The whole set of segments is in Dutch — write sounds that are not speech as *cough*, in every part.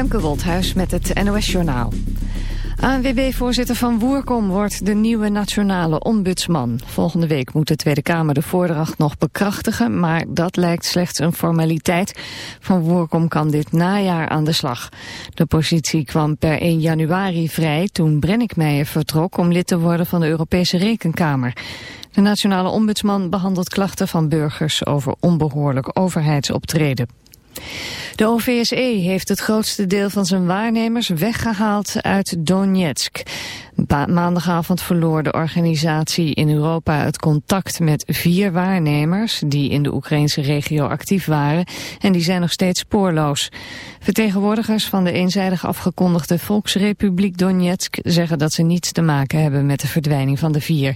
Femke Woldhuis met het NOS Journaal. ANWB-voorzitter Van Woerkom wordt de nieuwe nationale ombudsman. Volgende week moet de Tweede Kamer de voordracht nog bekrachtigen... maar dat lijkt slechts een formaliteit. Van Woerkom kan dit najaar aan de slag. De positie kwam per 1 januari vrij toen Brennickmeijer vertrok... om lid te worden van de Europese Rekenkamer. De nationale ombudsman behandelt klachten van burgers... over onbehoorlijk overheidsoptreden. De OVSE heeft het grootste deel van zijn waarnemers weggehaald uit Donetsk. maandagavond verloor de organisatie in Europa het contact met vier waarnemers die in de Oekraïnse regio actief waren en die zijn nog steeds spoorloos. Vertegenwoordigers van de eenzijdig afgekondigde Volksrepubliek Donetsk zeggen dat ze niets te maken hebben met de verdwijning van de vier.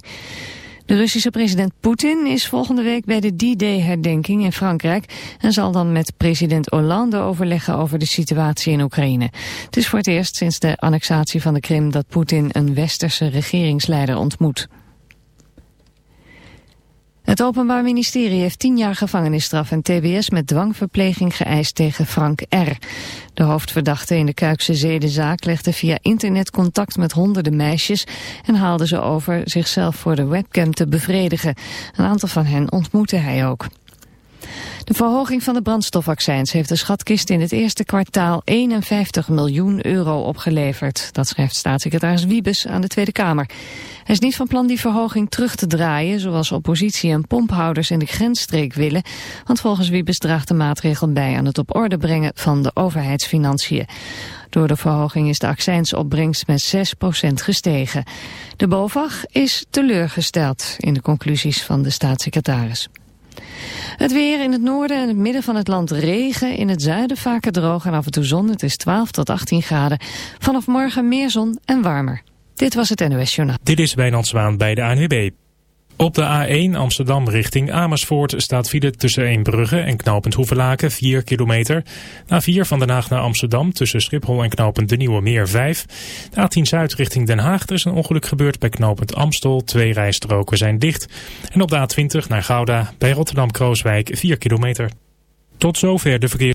De Russische president Poetin is volgende week bij de D-Day-herdenking in Frankrijk... en zal dan met president Hollande overleggen over de situatie in Oekraïne. Het is voor het eerst sinds de annexatie van de Krim dat Poetin een westerse regeringsleider ontmoet. Het Openbaar Ministerie heeft tien jaar gevangenisstraf en tbs met dwangverpleging geëist tegen Frank R. De hoofdverdachte in de Kuikse zedenzaak legde via internet contact met honderden meisjes en haalde ze over zichzelf voor de webcam te bevredigen. Een aantal van hen ontmoette hij ook. De verhoging van de brandstofaccijns heeft de schatkist in het eerste kwartaal 51 miljoen euro opgeleverd. Dat schrijft staatssecretaris Wiebes aan de Tweede Kamer. Hij is niet van plan die verhoging terug te draaien, zoals oppositie en pomphouders in de grensstreek willen, want volgens Wiebes draagt de maatregel bij aan het op orde brengen van de overheidsfinanciën. Door de verhoging is de accijnsopbrengst met 6% gestegen. De BOVAG is teleurgesteld in de conclusies van de staatssecretaris. Het weer in het noorden en het midden van het land regen. In het zuiden vaker droog en af en toe zon. Het is 12 tot 18 graden. Vanaf morgen meer zon en warmer. Dit was het NOS Journaal. Dit is Wijnand Zwaan bij de ANWB. Op de A1 Amsterdam richting Amersfoort staat file tussen Eembrugge en knooppunt Hoevelaken 4 kilometer. A4 van Den Haag naar Amsterdam tussen Schiphol en knooppunt De Nieuwe Meer 5. De A10 Zuid richting Den Haag. Er is een ongeluk gebeurd bij knooppunt Amstel. Twee rijstroken zijn dicht. En op de A20 naar Gouda bij Rotterdam-Krooswijk 4 kilometer. Tot zover de verkeer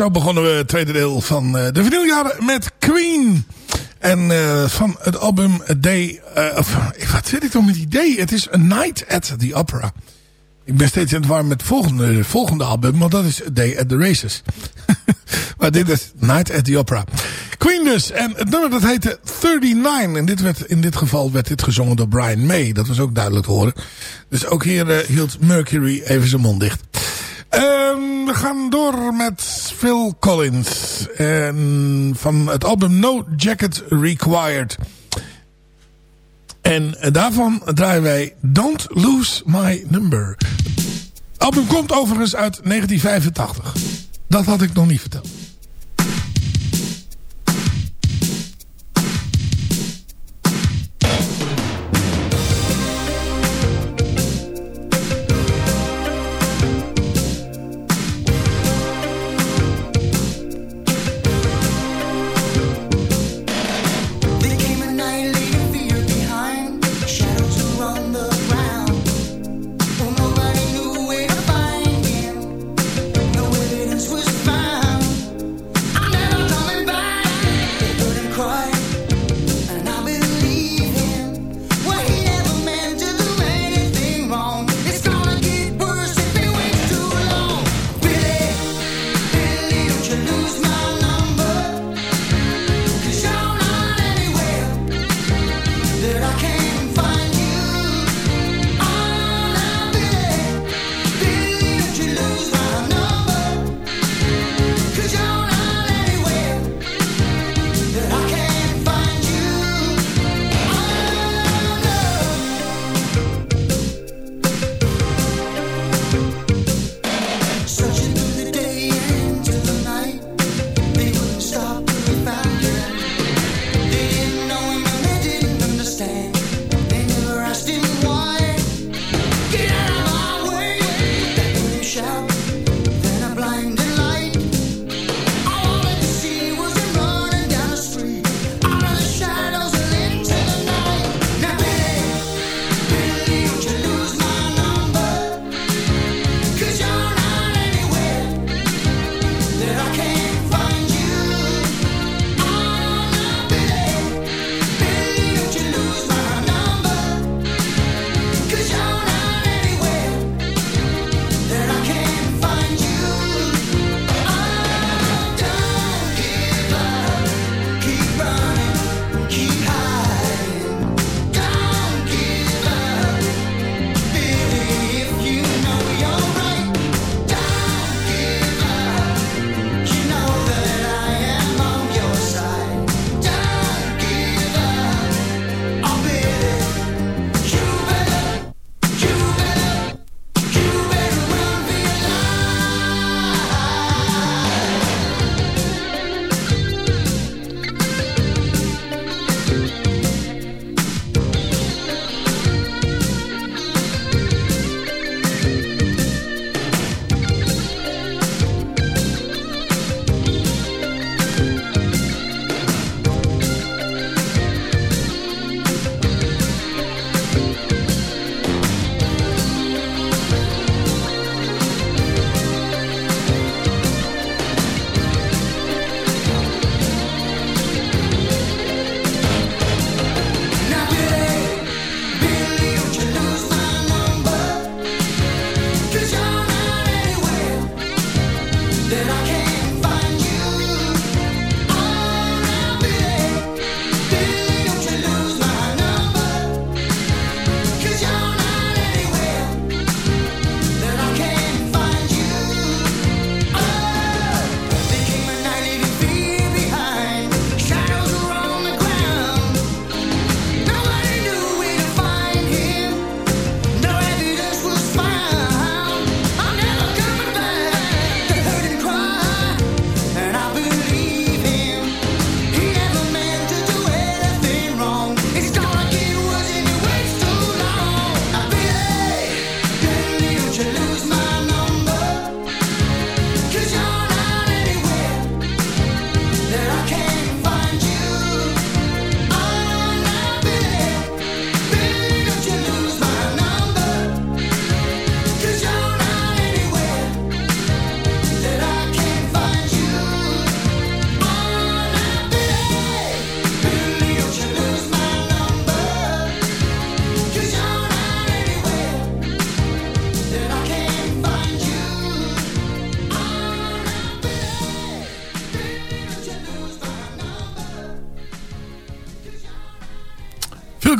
Zo begonnen we het tweede deel van uh, de vinyljaren met Queen. En uh, van het album Day... Uh, of, wat zit ik dan met die day? Het is A Night at the Opera. Ik ben steeds in het warm met het volgende, volgende album. Maar dat is Day at the Races. *laughs* maar dit is Night at the Opera. Queen dus. En het nummer dat heette 39. En dit werd, in dit geval werd dit gezongen door Brian May. Dat was ook duidelijk te horen. Dus ook hier hield Mercury even zijn mond dicht. Um, we gaan door met Phil Collins. En van het album No Jacket Required. En daarvan draaien wij Don't Lose My Number. Het album komt overigens uit 1985. Dat had ik nog niet verteld.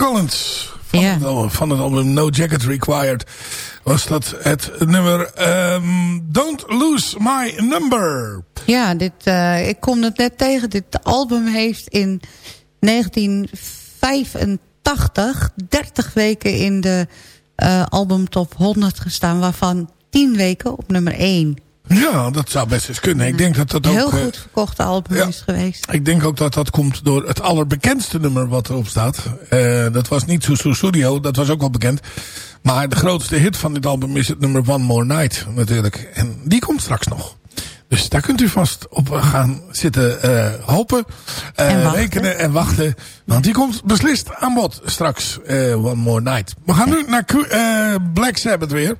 Collins. Van, Ja. het, album- van het album No Jacket Required. Was dat het nummer ehm, Don't Lose My Number. Ja, dit, eh, ik kom het net tegen. Dit album heeft in 1985 30 weken in de eh album top 100 gestaan. Waarvan 10 weken op nummer 1. Ja, dat zou best eens kunnen. Ik denk dat dat ook... Heel eh, goed verkochte album ja. is geweest. Ik denk ook dat dat komt door het allerbekendste nummer wat erop staat. Eh, dat was niet Susu Studio, dat was ook wel bekend. Maar de grootste hit van dit album is het nummer One More Night natuurlijk. En die komt straks nog. Dus daar kunt u vast op gaan zitten eh, hopen, En rekenen en wachten. Want die komt beslist aan bod straks, eh, One More Night. We gaan nu naar eh, Black Sabbath weer.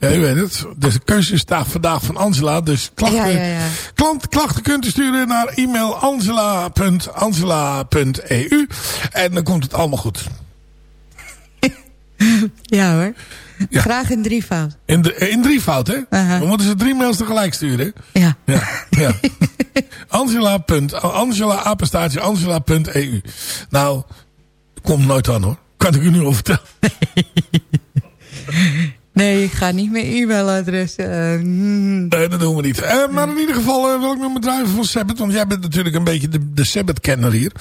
Ja, u weet het. Dus de keuze is daar vandaag van Angela. Dus klachten, Ja. Klant, klachten kunt u sturen naar e-mail angela.angela.eu. En dan komt het allemaal goed. *laughs* Ja hoor. Graag in drievoud. In, de, in drievoud, hè? We moeten ze drie mails tegelijk sturen. Ja. Ja, ja. *laughs* Angela. Angela, apenstaartje, angela.eu. Nou, komt nooit aan hoor. Kan ik u nu al vertellen. *laughs* Nee, ik ga niet mijn e-mailadres. eh, mm. Nee, dat doen we niet. Eh, maar in ieder geval eh, wil ik nog mijn druiven van Sabbath. Want jij bent natuurlijk een beetje de, de Sabbath-kenner hier.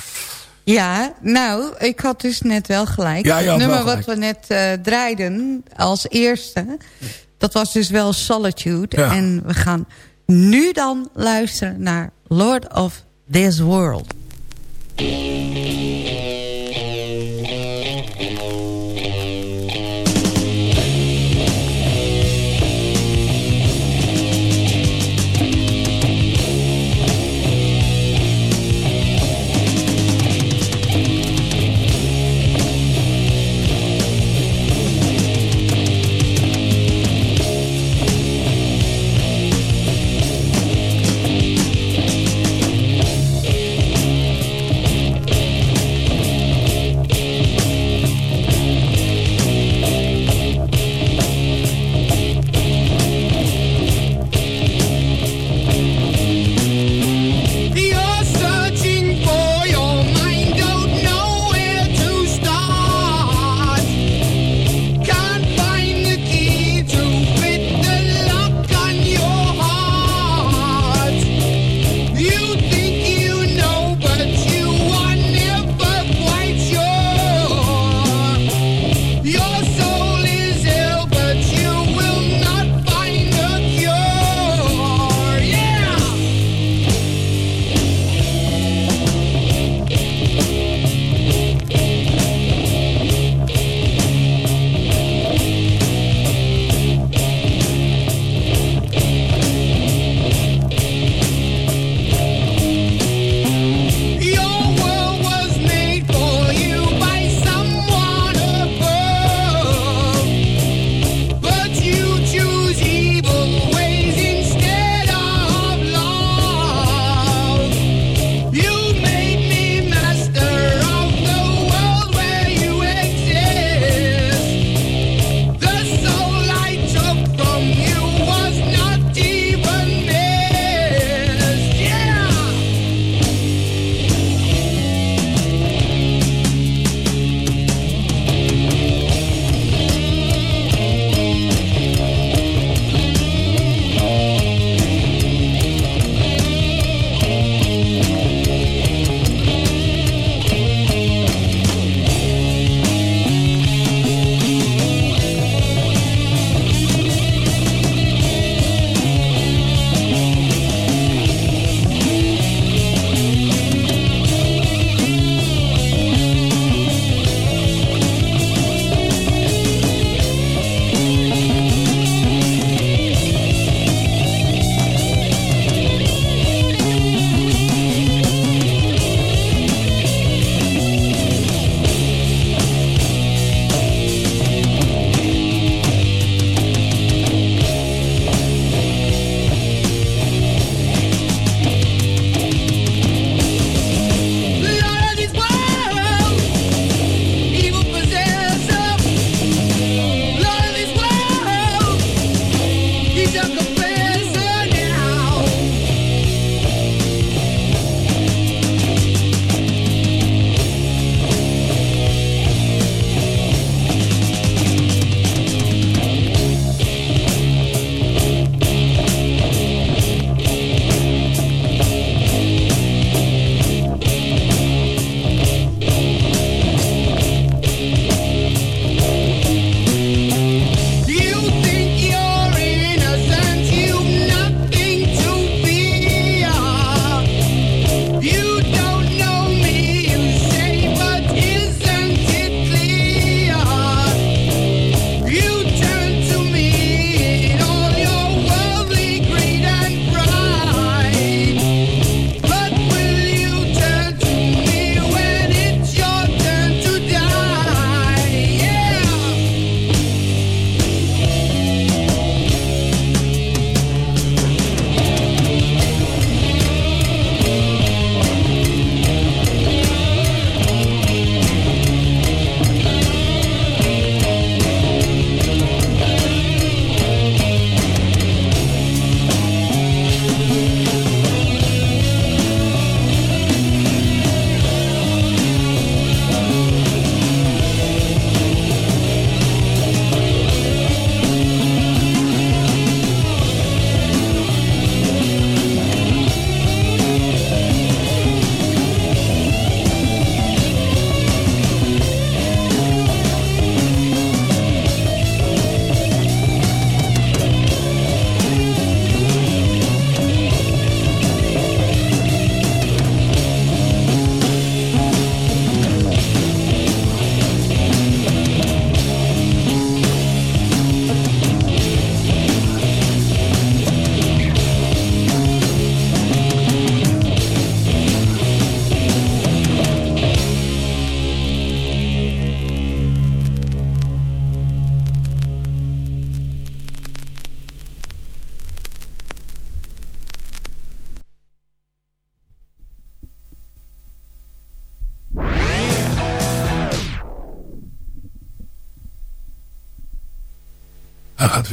Ja, nou, ik had dus net wel gelijk. Ja, het nummer wat we net draaiden als eerste... dat was dus wel Solitude. Ja. En we gaan nu dan luisteren naar Lord of This World.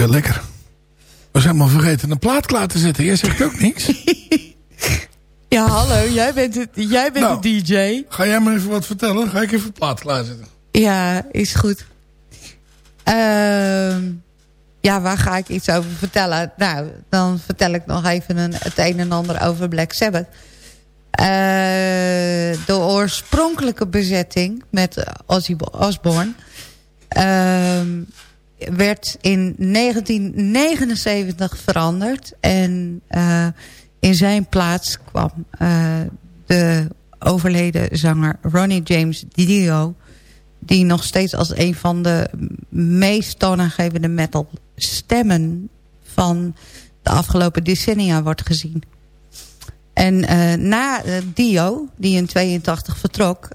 Lekker. We zijn maar vergeten een plaat klaar te zetten. Jij zegt ook niks. *laughs* Ja, hallo, jij bent, het, jij bent Nou. de DJ. Ga jij me even wat vertellen? Ga ik even een plaat klaarzetten. Ja, is goed. Ehm, ja, waar ga ik iets over vertellen? Nou, dan vertel ik nog even een, het een en ander over Black Sabbath. Eh, de oorspronkelijke bezetting met Ozzy Osbourne... ehm, werd in 1979 veranderd. En eh, in zijn plaats kwam eh, de overleden zanger Ronnie James Dio... die nog steeds als een van de meest toonaangevende metal stemmen... van de afgelopen decennia wordt gezien. En eh, na Dio, die in 82 vertrok...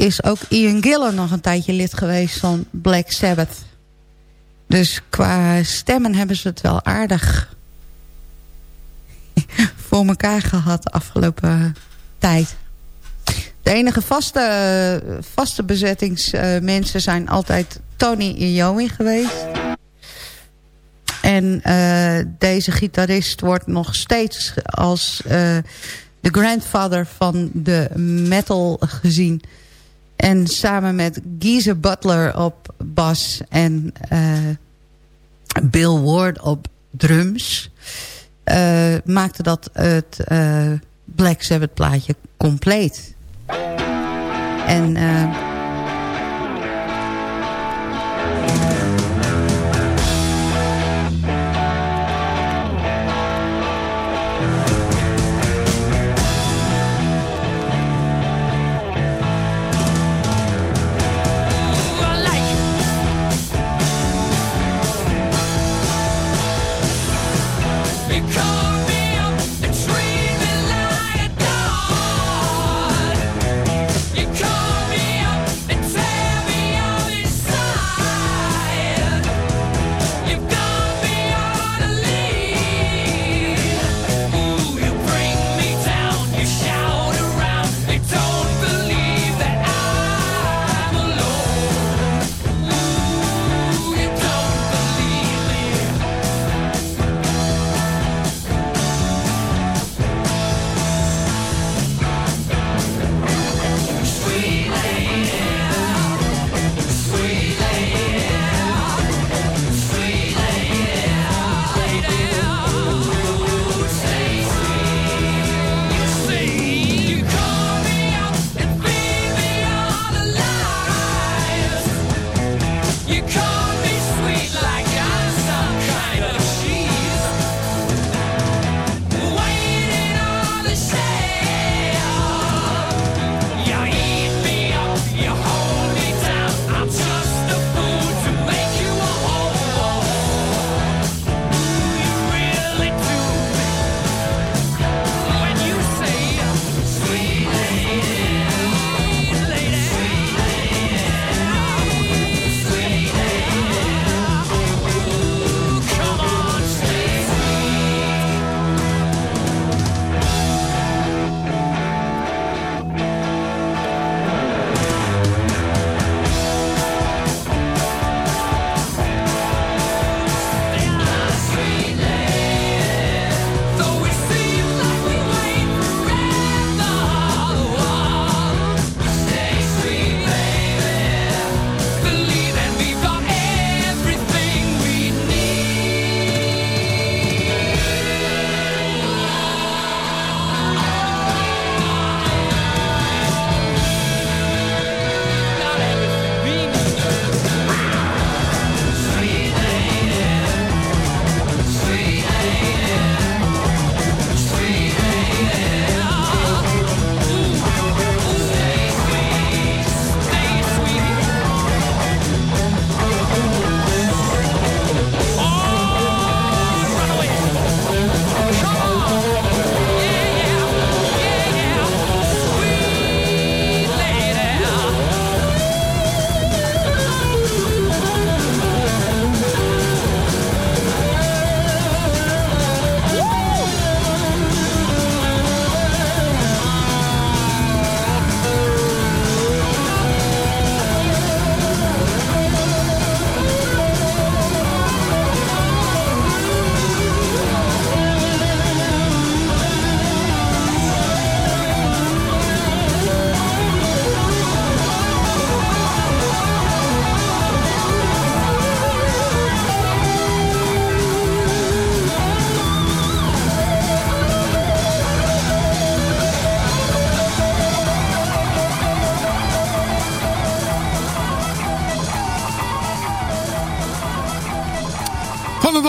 is ook Ian Gillan nog een tijdje lid geweest van Black Sabbath. Dus qua stemmen hebben ze het wel aardig *laughs* voor elkaar gehad de afgelopen tijd. De enige vaste, vaste bezettingsmensen zijn altijd Tony Iommi geweest. En eh, deze gitarist wordt nog steeds als eh, de grandfather van de metal gezien. En samen met Geezer Butler op bas en eh, Bill Ward op drums... eh, maakte dat het eh, Black Sabbath plaatje compleet. En...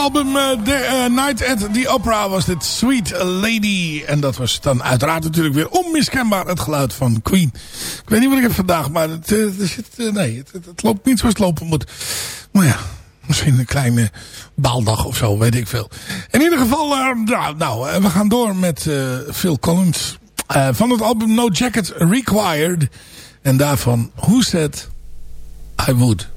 album The, uh, Night at the Opera was dit Sweet Lady. En dat was dan uiteraard natuurlijk weer onmiskenbaar het geluid van Queen. Ik weet niet wat ik heb vandaag, maar het, uh, het, nee, het, het, loopt niet zoals het lopen moet. Maar ja, misschien een kleine baaldag of zo, weet ik veel. In ieder geval, nou we gaan door met Phil Collins. van het album No Jacket Required. En daarvan Who Said I Would.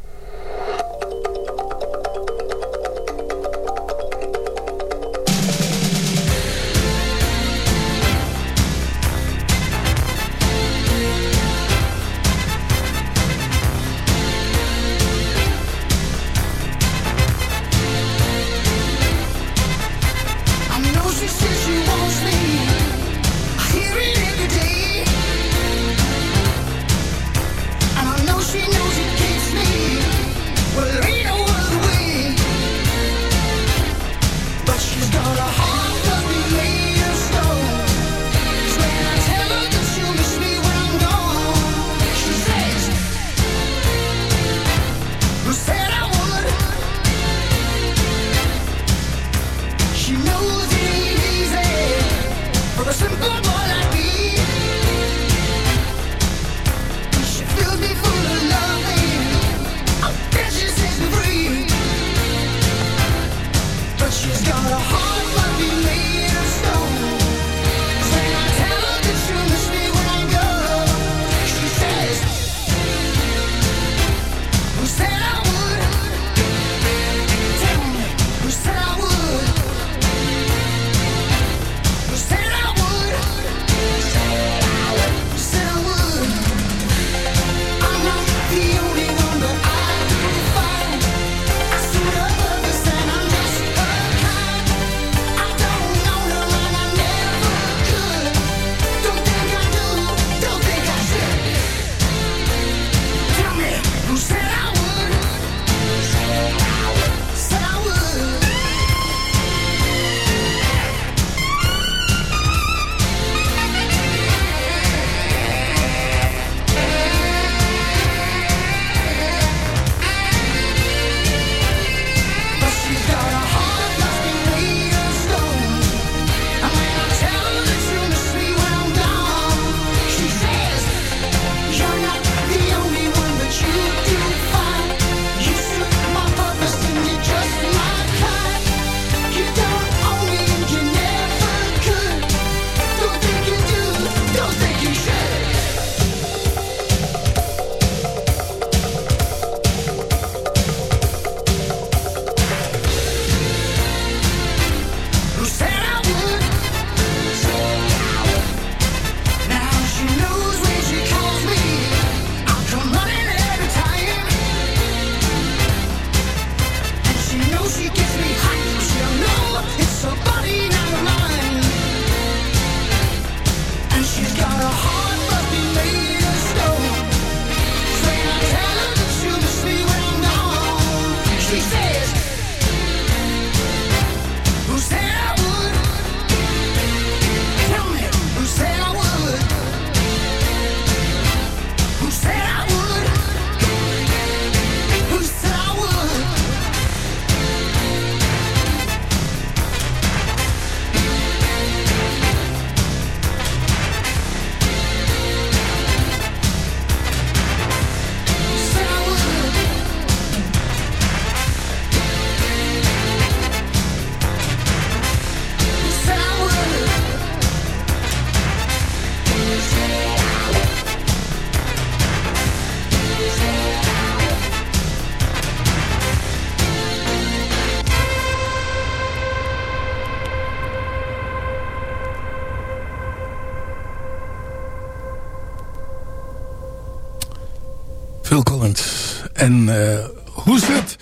En uh, Who's That?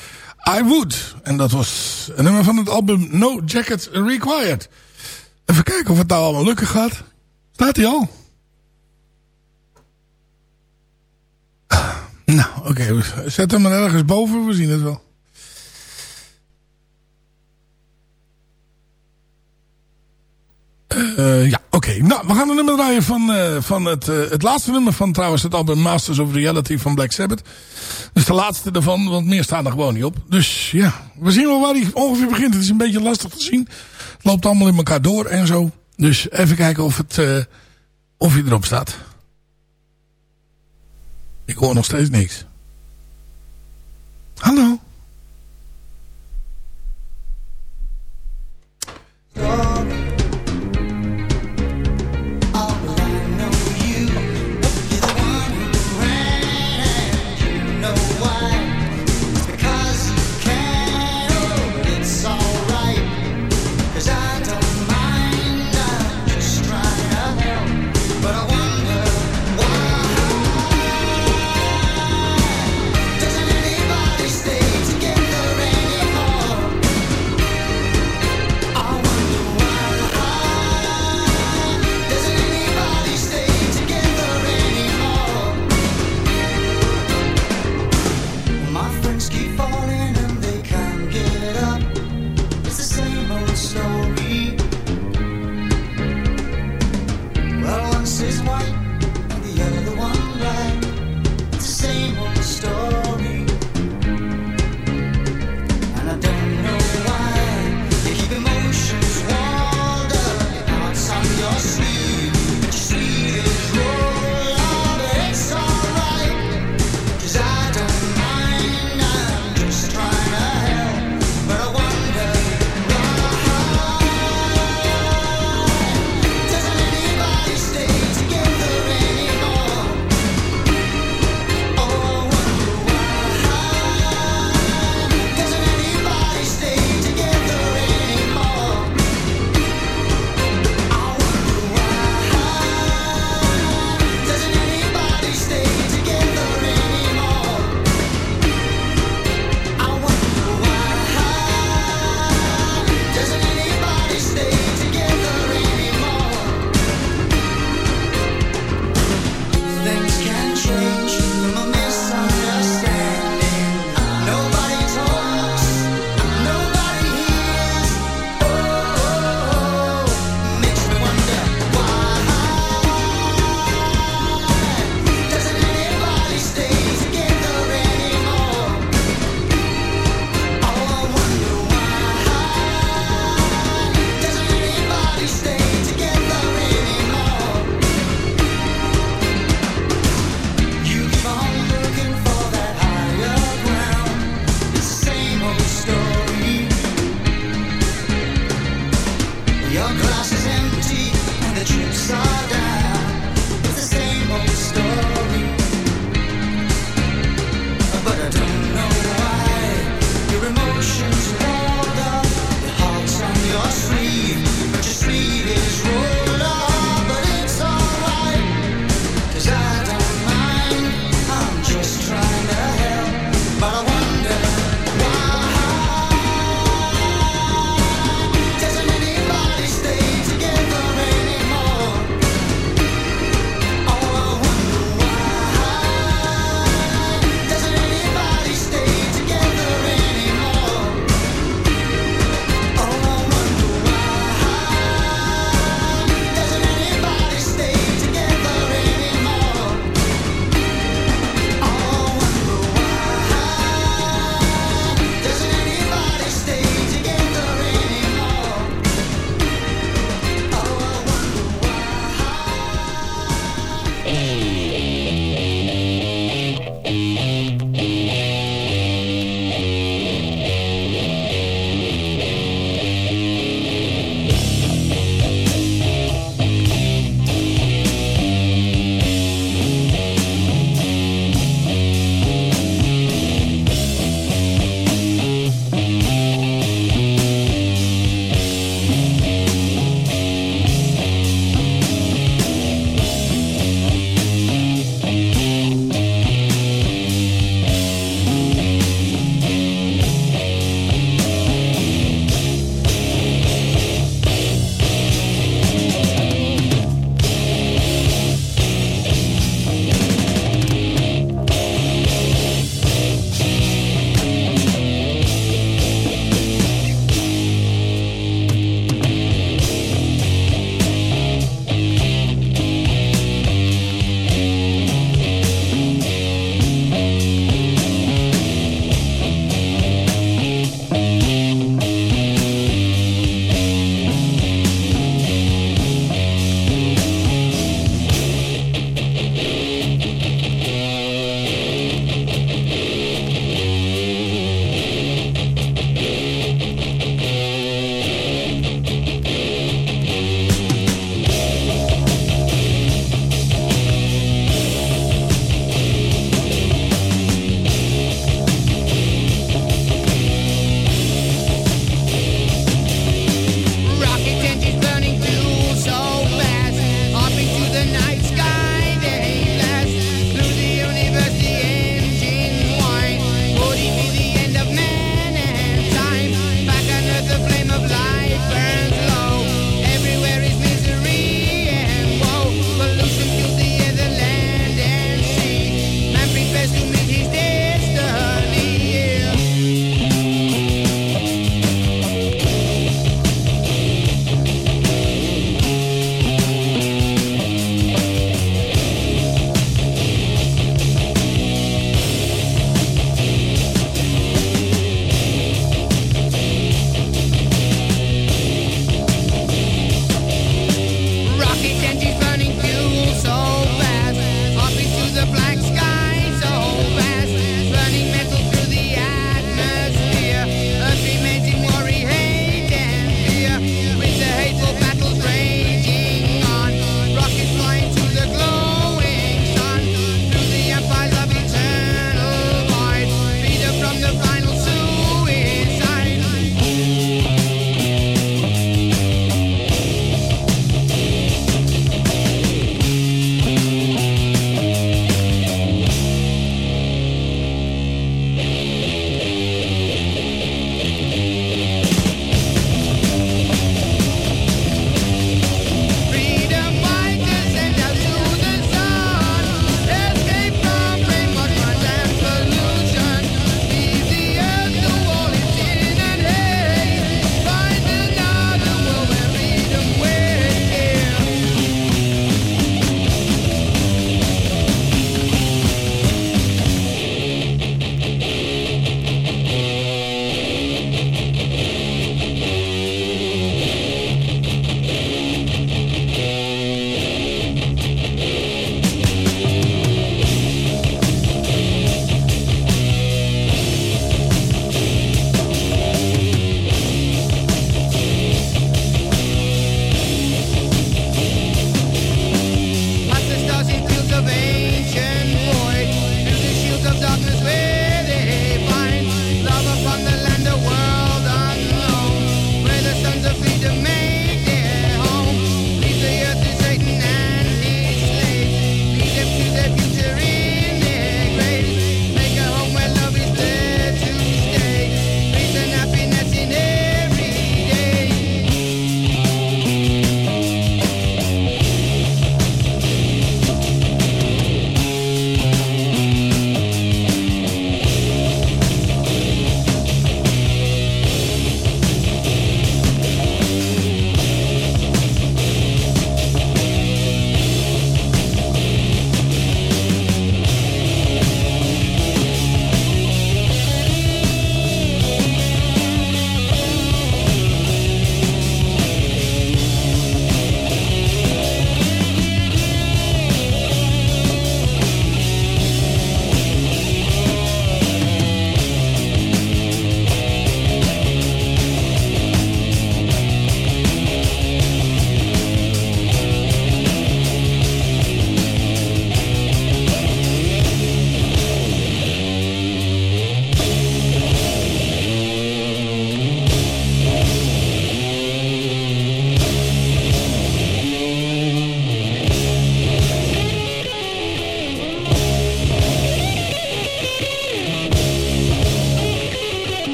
I Would. En dat was een nummer van het album No Jacket Required. Even kijken of het nou allemaal lukken gaat. Staat hij al? Nou, oké. Zet hem maar ergens boven. We zien het wel. Uh, ja, oké. Nou. We gaan een nummer draaien van, uh, van het, uh, het laatste nummer van trouwens het album Masters of Reality van Black Sabbath. Dus de laatste ervan, want meer staat er gewoon niet op. Dus ja, we zien wel waar hij ongeveer begint. Het is een beetje lastig te zien. Het loopt allemaal in elkaar door en zo. Dus even kijken of, het, of hij erop staat. Ik hoor nog steeds niks. Hallo?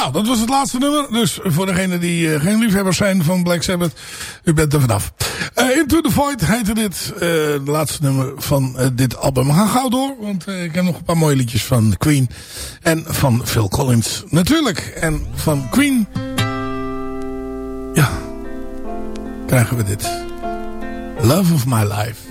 Nou, dat was het laatste nummer. Dus voor degenen die uh, geen liefhebbers zijn van Black Sabbath, u bent er vanaf. Uh, Into the Void heette dit, uh, het laatste nummer van dit album. We gaan gauw door, want ik heb nog een paar mooie liedjes van Queen. En van Phil Collins natuurlijk. En van Queen, ja, krijgen we dit. Love of My Life.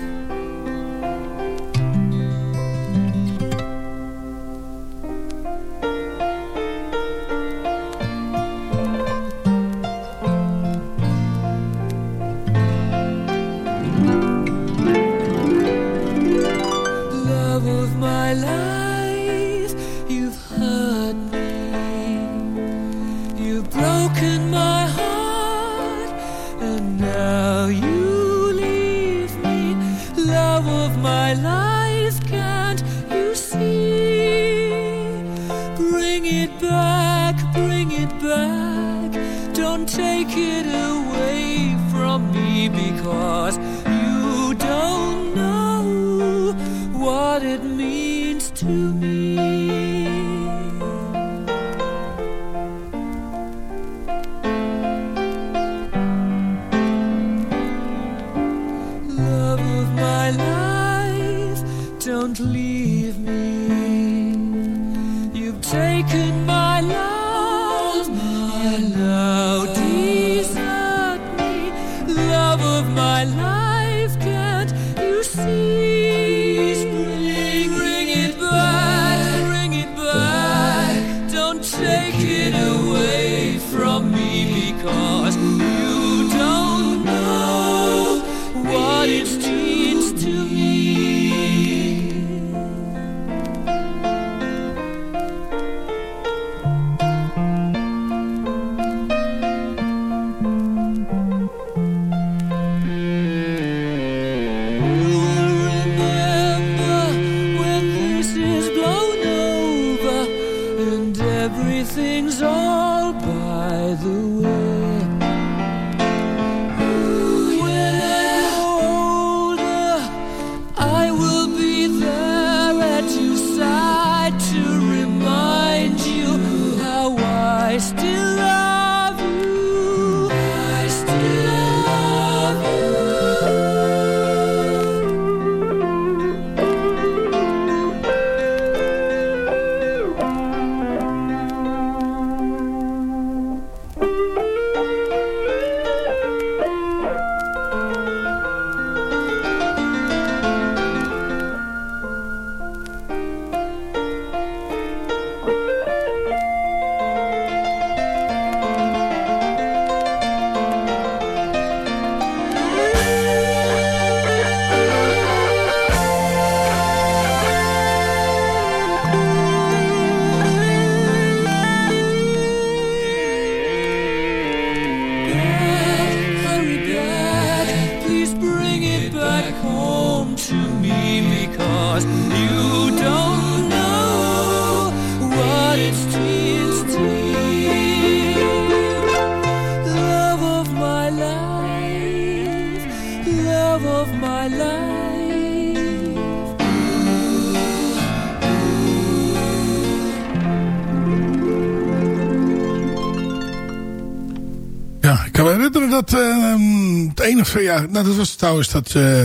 Ja, nou, dat was trouwens dat... Uh,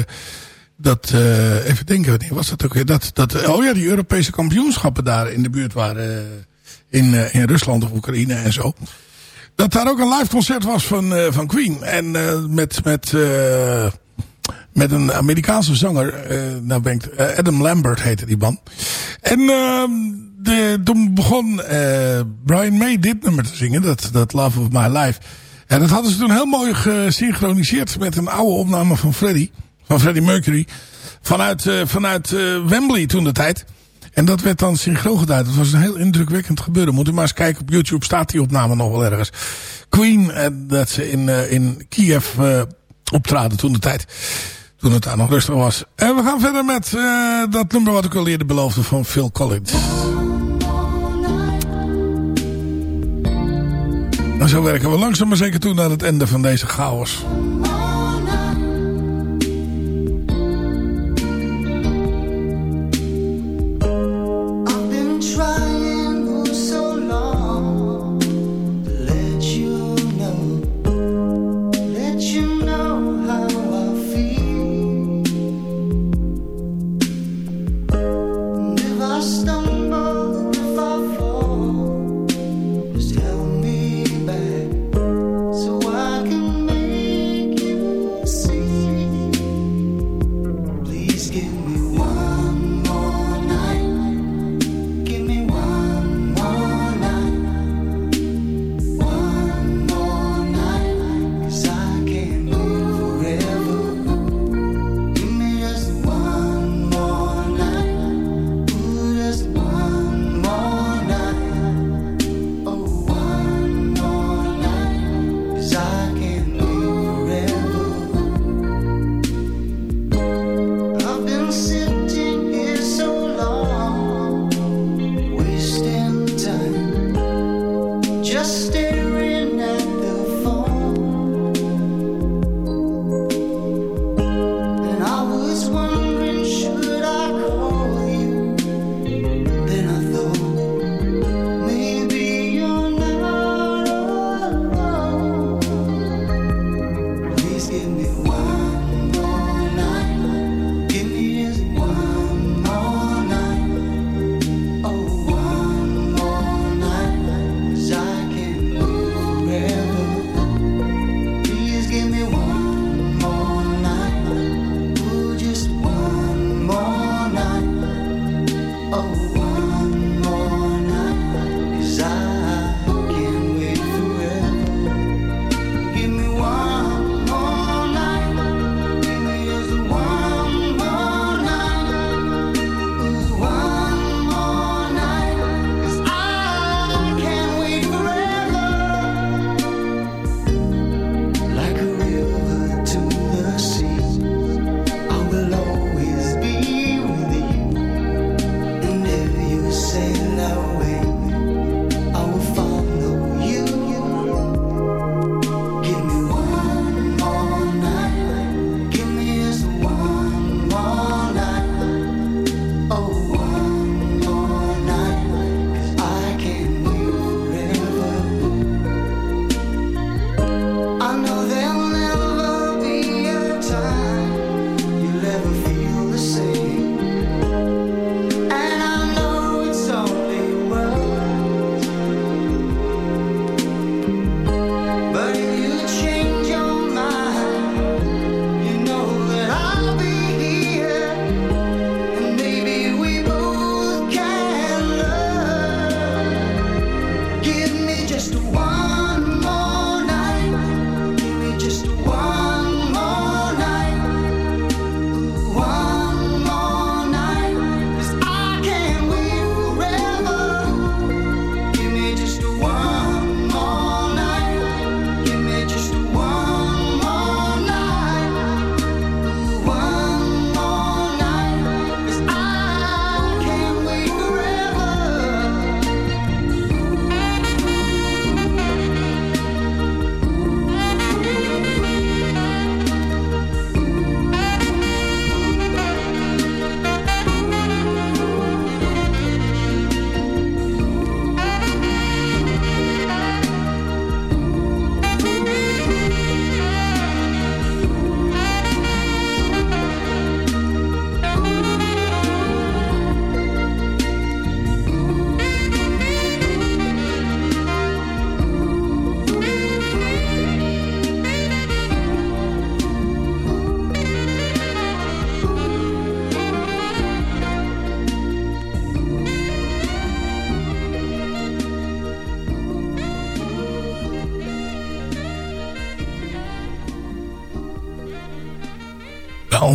dat, uh, even denken, wanneer was dat ook weer? Dat, dat, oh ja, die Europese kampioenschappen daar in de buurt waren. In, in Rusland of Oekraïne en zo. Dat daar ook een live concert was van, van Queen. En met, met, met een Amerikaanse zanger. nou ben Adam Lambert heette die man. En ehm, de, toen begon Brian May dit nummer te zingen. Dat, dat Love of My Life. En dat hadden ze toen heel mooi gesynchroniseerd met een oude opname van Freddie. Van Freddie Mercury. Vanuit, uh, vanuit uh, Wembley toen de tijd. En dat werd dan synchroon gedaan. Dat was een heel indrukwekkend gebeuren. Moet u maar eens kijken op YouTube. Staat die opname nog wel ergens. Queen. En dat ze in, in Kiev optraden toen de tijd. Toen het daar nog rustig was. En we gaan verder met dat nummer wat ik al eerder beloofde van Phil Collins. En zo werken we langzaam maar zeker toe naar het einde van deze chaos.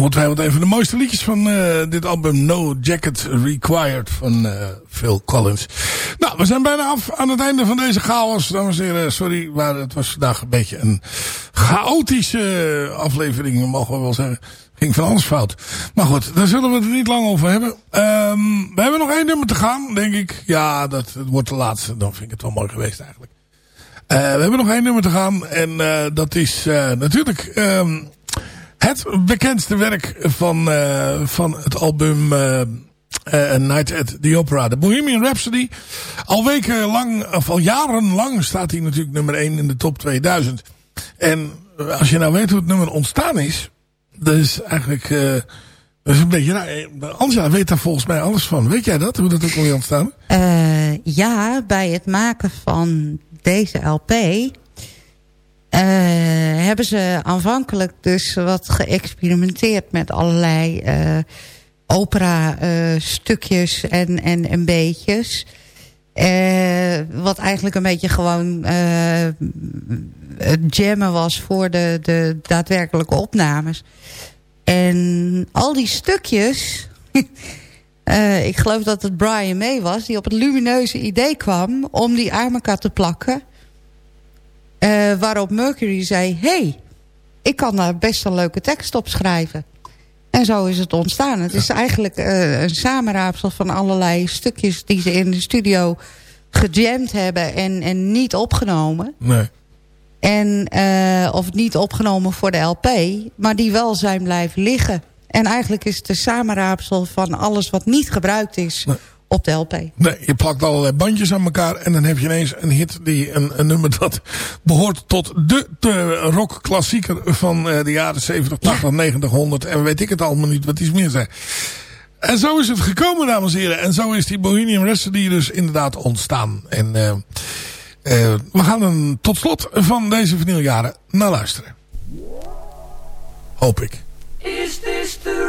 Ongetwijfeld een van de mooiste liedjes van uh, dit album No Jacket Required van uh, Phil Collins. Nou, we zijn bijna af aan het einde van deze chaos. Dames en heren, sorry, maar het was vandaag een beetje een chaotische aflevering, mogen we wel zeggen. Ging van alles fout. Maar goed, daar zullen we het niet lang over hebben. Um, we hebben nog één nummer te gaan, denk ik. Ja, dat, dat wordt de laatste. Dan vind ik het wel mooi geweest eigenlijk. Uh, we hebben nog één nummer te gaan. En uh, dat is uh, natuurlijk um, het bekendste werk van, van het album Night at the Opera. De Bohemian Rhapsody. Al weken lang, of al jarenlang staat hij natuurlijk nummer 1 in de top 2000. En als je nou weet hoe het nummer ontstaan is... Dat is eigenlijk... Uh, dat is een beetje raar. Angela weet daar volgens mij alles van. Weet jij dat? Hoe dat ook alweer ontstaan? Uh, ja, bij het maken van deze LP... Uh, hebben ze aanvankelijk dus wat geëxperimenteerd met allerlei uh, opera stukjes en, en, en beetjes. wat eigenlijk een beetje gewoon het jammen was voor de, de daadwerkelijke opnames. En al die stukjes... *laughs* ik geloof dat het Brian May was... die op het lumineuze idee kwam om die elkaar te plakken. Uh, waarop Mercury zei... hey, ik kan daar best een leuke tekst op schrijven. En zo is het ontstaan. Het is eigenlijk uh, een samenraapsel van allerlei stukjes... die ze in de studio gejamd hebben en, en niet opgenomen. Nee. En, uh, of niet opgenomen voor de LP, maar die wel zijn blijven liggen. En eigenlijk is het de samenraapsel van alles wat niet gebruikt is nee. Op de LP. Nee, je plakt allerlei bandjes aan elkaar en dan heb je ineens een hit, die, een, een nummer dat behoort tot de, de rockklassieker van uh, de jaren 70, 80, ja. 90, 100 en weet ik het allemaal niet wat iets meer zijn. En zo is het gekomen, dames en heren. En zo is die Bohemian Rhapsody dus inderdaad ontstaan. En... Uh, Uh, we gaan een, tot slot van deze vinyljaren naar luisteren. Hoop ik. Is this the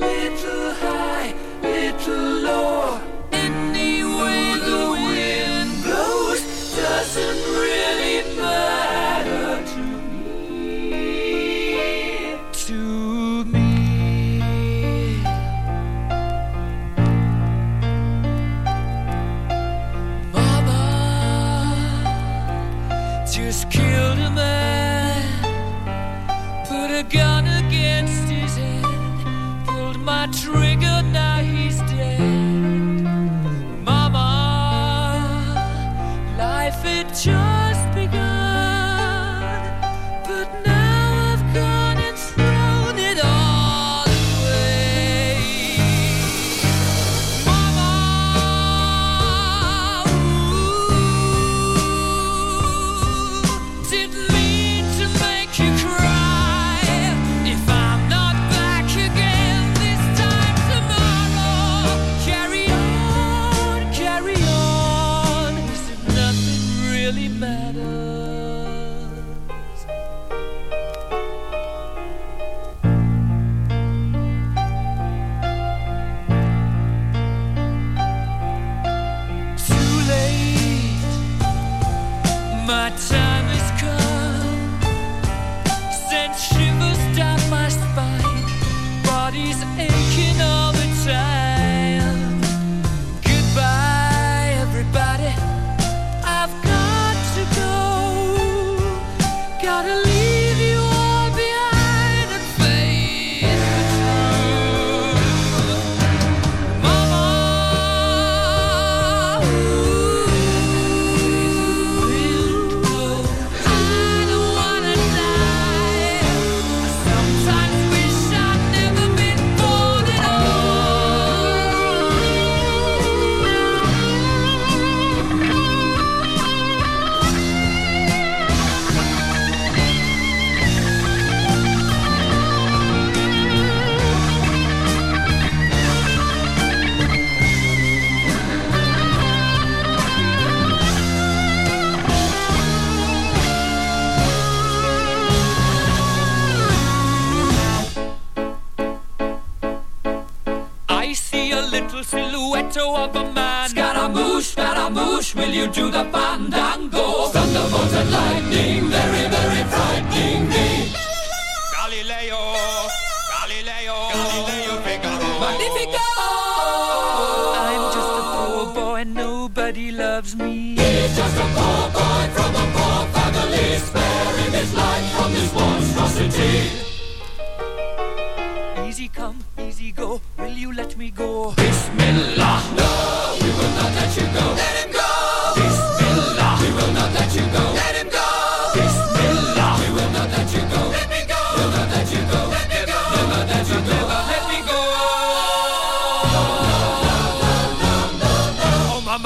little high, little low. The wind blows doesn't really matter to me. To me. Mama just killed a man, put a gun joy. Come, easy go, will you let me go? Bismillah, no, we will not let you go. Let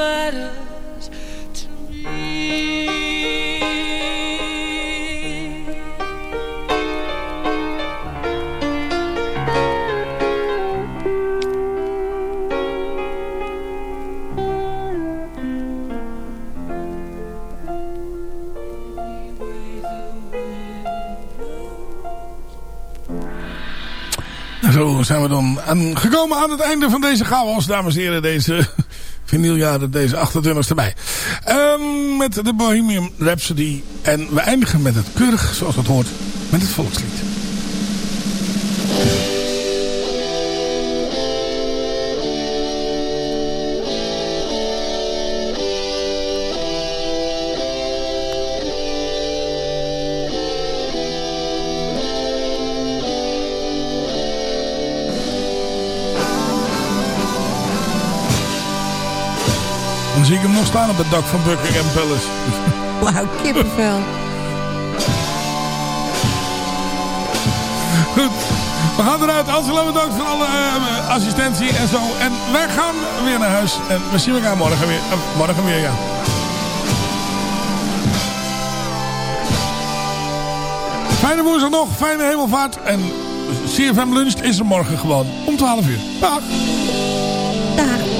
Matters to me. En zo zijn we dan aan, gekomen aan het einde van deze chaos, dames en heren. Deze vinyljaren, deze 28e bij. Ehm, met de Bohemian Rhapsody. En we eindigen met het keurig, zoals het hoort, met het volkslied. Zie ik hem nog staan op het dak van Buckingham Palace. *laughs* Wauw, kippenvel. Goed, we gaan eruit. Angela bedankt voor alle eh, assistentie en zo. En wij gaan weer naar huis. En we zien elkaar morgen weer. Eh, morgen weer, ja. Fijne woensdag nog, fijne hemelvaart. En CFM Lunch is er morgen gewoon om 12 uur. Dag. Dag.